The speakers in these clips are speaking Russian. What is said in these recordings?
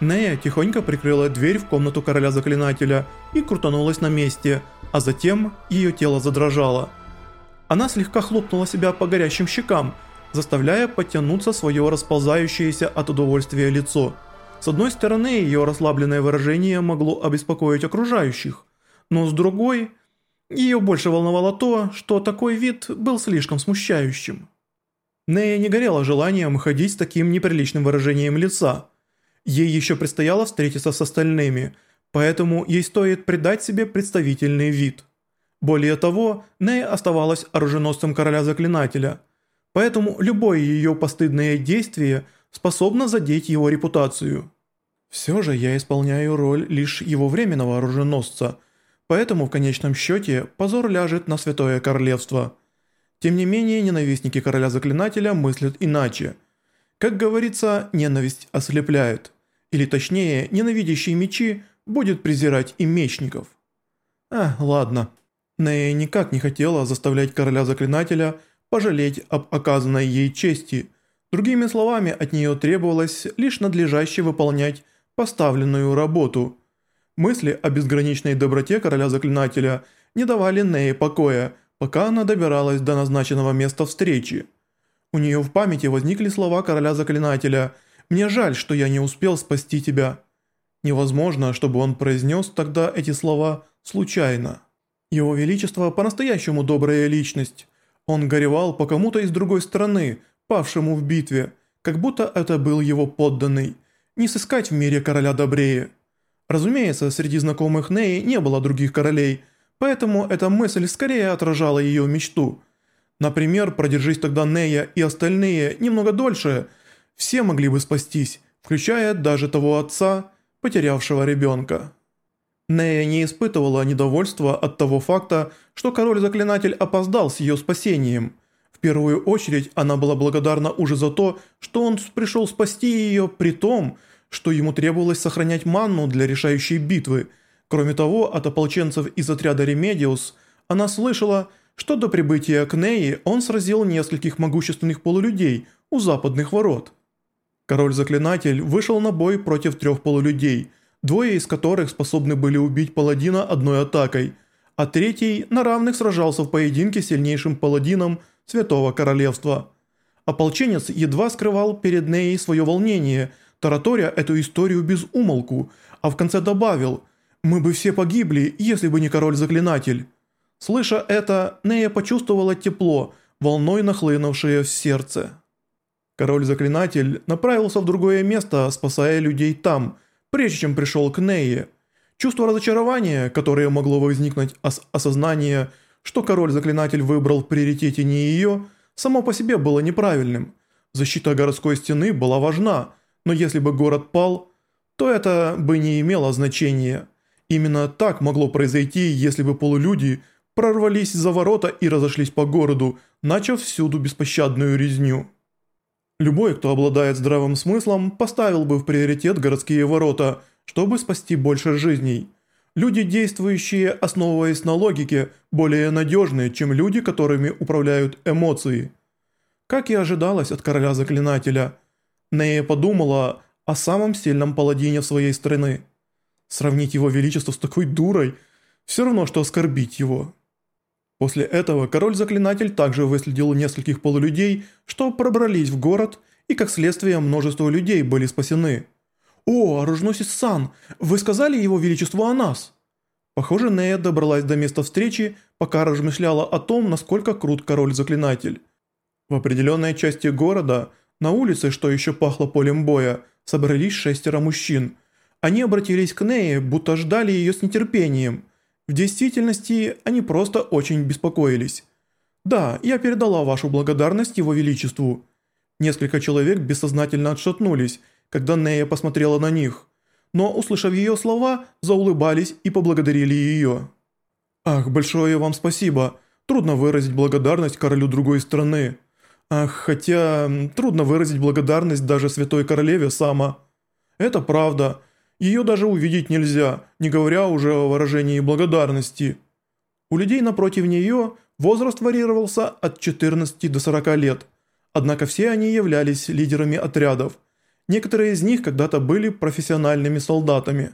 Нея тихонько прикрыла дверь в комнату короля заклинателя и крутанулась на месте, а затем ее тело задрожало. Она слегка хлопнула себя по горящим щекам, заставляя подтянуться свое расползающееся от удовольствия лицо. С одной стороны, ее расслабленное выражение могло обеспокоить окружающих, но с другой, ее больше волновало то, что такой вид был слишком смущающим. Нея не горела желанием ходить с таким неприличным выражением лица – Ей еще предстояло встретиться с остальными, поэтому ей стоит придать себе представительный вид. Более того, Ней оставалась оруженосцем короля заклинателя, поэтому любое ее постыдное действие способно задеть его репутацию. Все же я исполняю роль лишь его временного оруженосца, поэтому в конечном счете позор ляжет на Святое Королевство. Тем не менее, ненавистники короля заклинателя мыслят иначе – как говорится, ненависть ослепляет. Или точнее, ненавидящий мечи будет презирать и мечников. А, ладно. Нея никак не хотела заставлять короля-заклинателя пожалеть об оказанной ей чести. Другими словами, от нее требовалось лишь надлежаще выполнять поставленную работу. Мысли о безграничной доброте короля-заклинателя не давали Нее покоя, пока она добиралась до назначенного места встречи. У нее в памяти возникли слова короля-заклинателя «Мне жаль, что я не успел спасти тебя». Невозможно, чтобы он произнес тогда эти слова случайно. Его Величество по-настоящему добрая личность. Он горевал по кому-то из другой стороны, павшему в битве, как будто это был его подданный. Не сыскать в мире короля добрее. Разумеется, среди знакомых Неи не было других королей, поэтому эта мысль скорее отражала ее мечту – Например, продержись тогда Нея и остальные немного дольше, все могли бы спастись, включая даже того отца, потерявшего ребенка. Нея не испытывала недовольства от того факта, что король-заклинатель опоздал с ее спасением. В первую очередь она была благодарна уже за то, что он пришел спасти ее при том, что ему требовалось сохранять ману для решающей битвы. Кроме того, от ополченцев из отряда Ремедиус она слышала, что до прибытия к он сразил нескольких могущественных полулюдей у западных ворот. Король-заклинатель вышел на бой против трех полулюдей, двое из которых способны были убить паладина одной атакой, а третий на равных сражался в поединке с сильнейшим паладином Святого Королевства. Ополченец едва скрывал перед Неей свое волнение, тараторя эту историю без умолку, а в конце добавил «Мы бы все погибли, если бы не король-заклинатель». Слыша это, Нея почувствовала тепло, волной нахлынувшее в сердце. Король-заклинатель направился в другое место, спасая людей там, прежде чем пришел к Нее. Чувство разочарования, которое могло возникнуть от осознания, что король-заклинатель выбрал в приоритете не ее, само по себе было неправильным. Защита городской стены была важна, но если бы город пал, то это бы не имело значения. Именно так могло произойти, если бы полулюди прорвались за ворота и разошлись по городу, начав всюду беспощадную резню. Любой, кто обладает здравым смыслом, поставил бы в приоритет городские ворота, чтобы спасти больше жизней. Люди, действующие, основываясь на логике, более надежные, чем люди, которыми управляют эмоции. Как и ожидалось от короля-заклинателя, Нея подумала о самом сильном паладине своей страны. Сравнить его величество с такой дурой – все равно, что оскорбить его. После этого король-заклинатель также выследил нескольких полулюдей, что пробрались в город, и как следствие множество людей были спасены. «О, оруженосец Сан, вы сказали его величеству о нас?» Похоже, Нея добралась до места встречи, пока размышляла о том, насколько крут король-заклинатель. В определенной части города, на улице, что еще пахло полем боя, собрались шестеро мужчин. Они обратились к Нее, будто ждали ее с нетерпением – в действительности они просто очень беспокоились. «Да, я передала вашу благодарность его величеству». Несколько человек бессознательно отшатнулись, когда Нея посмотрела на них, но, услышав ее слова, заулыбались и поблагодарили ее. «Ах, большое вам спасибо. Трудно выразить благодарность королю другой страны. Ах, хотя трудно выразить благодарность даже святой королеве Сама. Это правда. Ее даже увидеть нельзя, не говоря уже о выражении благодарности. У людей напротив нее возраст варьировался от 14 до 40 лет, однако все они являлись лидерами отрядов. Некоторые из них когда-то были профессиональными солдатами.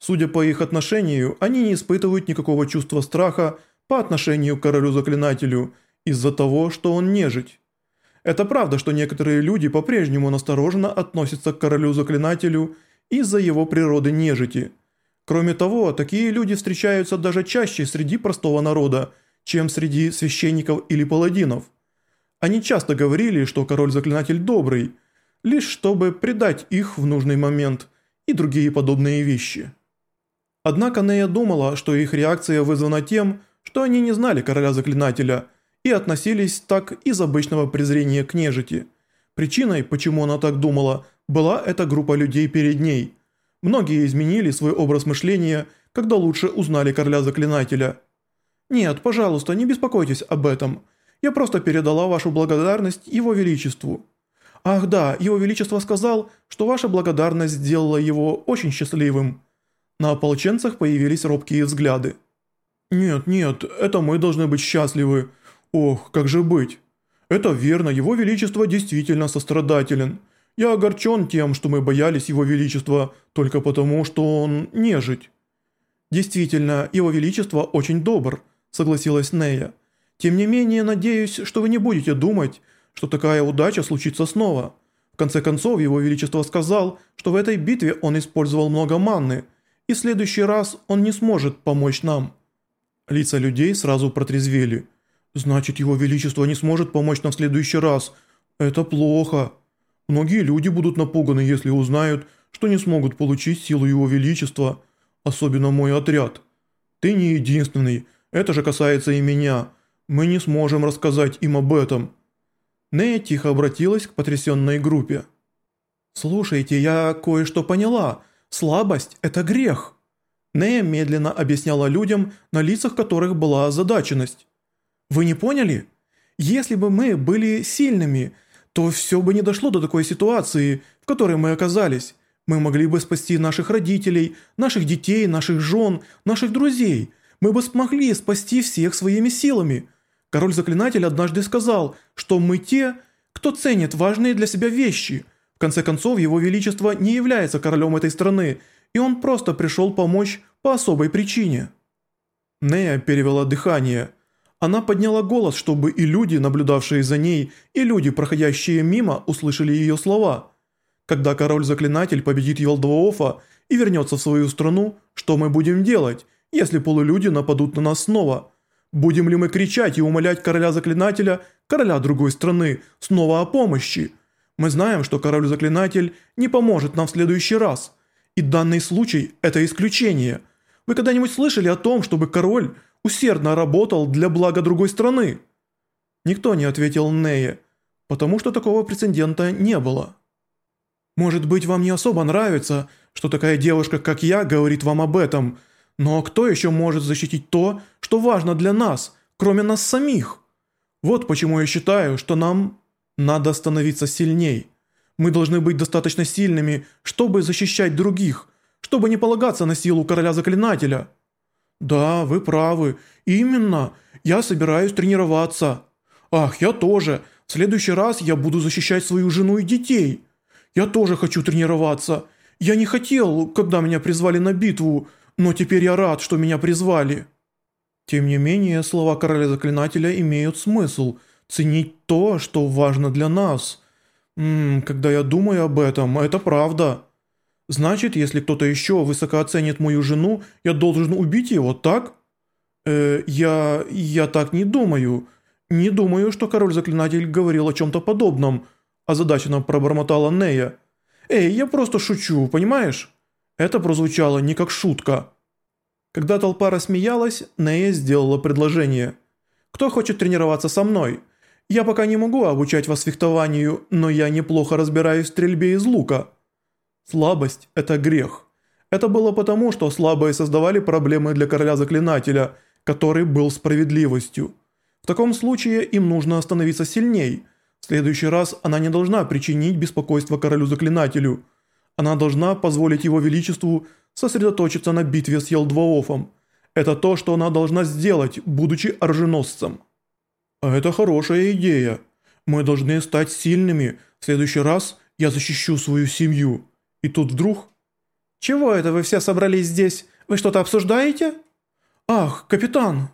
Судя по их отношению, они не испытывают никакого чувства страха по отношению к королю-заклинателю из-за того, что он нежить. Это правда, что некоторые люди по-прежнему настороженно относятся к королю-заклинателю из-за его природы нежити. Кроме того, такие люди встречаются даже чаще среди простого народа, чем среди священников или паладинов. Они часто говорили, что король-заклинатель добрый, лишь чтобы предать их в нужный момент и другие подобные вещи. Однако Нея думала, что их реакция вызвана тем, что они не знали короля-заклинателя и относились так из обычного презрения к нежити. Причиной, почему она так думала, была эта группа людей перед ней. Многие изменили свой образ мышления, когда лучше узнали короля-заклинателя. «Нет, пожалуйста, не беспокойтесь об этом. Я просто передала вашу благодарность его величеству». «Ах да, его величество сказал, что ваша благодарность сделала его очень счастливым». На ополченцах появились робкие взгляды. «Нет, нет, это мы должны быть счастливы. Ох, как же быть? Это верно, его величество действительно сострадателен. Я огорчен тем, что мы боялись его величества только потому, что он нежить». «Действительно, его величество очень добр», согласилась Нея. «Тем не менее, надеюсь, что вы не будете думать, что такая удача случится снова. В конце концов, его величество сказал, что в этой битве он использовал много манны, и в следующий раз он не сможет помочь нам». Лица людей сразу протрезвели. «Значит, его величество не сможет помочь нам в следующий раз. Это плохо. Многие люди будут напуганы, если узнают, что не смогут получить силу его величества, особенно мой отряд. Ты не единственный, это же касается и меня. Мы не сможем рассказать им об этом». Нея тихо обратилась к потрясенной группе. «Слушайте, я кое-что поняла. Слабость – это грех». Нея медленно объясняла людям, на лицах которых была озадаченность. «Вы не поняли? Если бы мы были сильными, то все бы не дошло до такой ситуации, в которой мы оказались. Мы могли бы спасти наших родителей, наших детей, наших жен, наших друзей. Мы бы смогли спасти всех своими силами». Король-заклинатель однажды сказал, что мы те, кто ценит важные для себя вещи. В конце концов, его величество не является королем этой страны, и он просто пришел помочь по особой причине. Нея перевела дыхание. Она подняла голос, чтобы и люди, наблюдавшие за ней, и люди, проходящие мимо, услышали ее слова. Когда король-заклинатель победит Елдвоофа и вернется в свою страну, что мы будем делать, если полулюди нападут на нас снова – Будем ли мы кричать и умолять короля-заклинателя, короля другой страны, снова о помощи? Мы знаем, что король-заклинатель не поможет нам в следующий раз. И данный случай – это исключение. Вы когда-нибудь слышали о том, чтобы король усердно работал для блага другой страны? Никто не ответил Нее, потому что такого прецедента не было. Может быть, вам не особо нравится, что такая девушка, как я, говорит вам об этом – но кто еще может защитить то, что важно для нас, кроме нас самих? Вот почему я считаю, что нам надо становиться сильней. Мы должны быть достаточно сильными, чтобы защищать других, чтобы не полагаться на силу короля-заклинателя. Да, вы правы. Именно. Я собираюсь тренироваться. Ах, я тоже. В следующий раз я буду защищать свою жену и детей. Я тоже хочу тренироваться. Я не хотел, когда меня призвали на битву, но теперь я рад, что меня призвали». Тем не менее, слова короля-заклинателя имеют смысл. Ценить то, что важно для нас. Ммм, когда я думаю об этом, это правда. Значит, если кто-то еще высоко оценит мою жену, я должен убить его, так? Э, я... я так не думаю. Не думаю, что король-заклинатель говорил о чем-то подобном. Озадаченно пробормотала Нея. Эй, я просто шучу, понимаешь? Это прозвучало не как шутка. Когда толпа рассмеялась, Нея сделала предложение. «Кто хочет тренироваться со мной? Я пока не могу обучать вас фехтованию, но я неплохо разбираюсь в стрельбе из лука». Слабость – это грех. Это было потому, что слабые создавали проблемы для короля-заклинателя, который был справедливостью. В таком случае им нужно становиться сильней. В следующий раз она не должна причинить беспокойство королю-заклинателю – она должна позволить его величеству сосредоточиться на битве с Елдваофом. Это то, что она должна сделать, будучи оруженосцем. А это хорошая идея. Мы должны стать сильными. В следующий раз Я защищу свою семью. И тут вдруг... Чего это вы все собрались здесь? Вы что-то обсуждаете? Ах, капитан,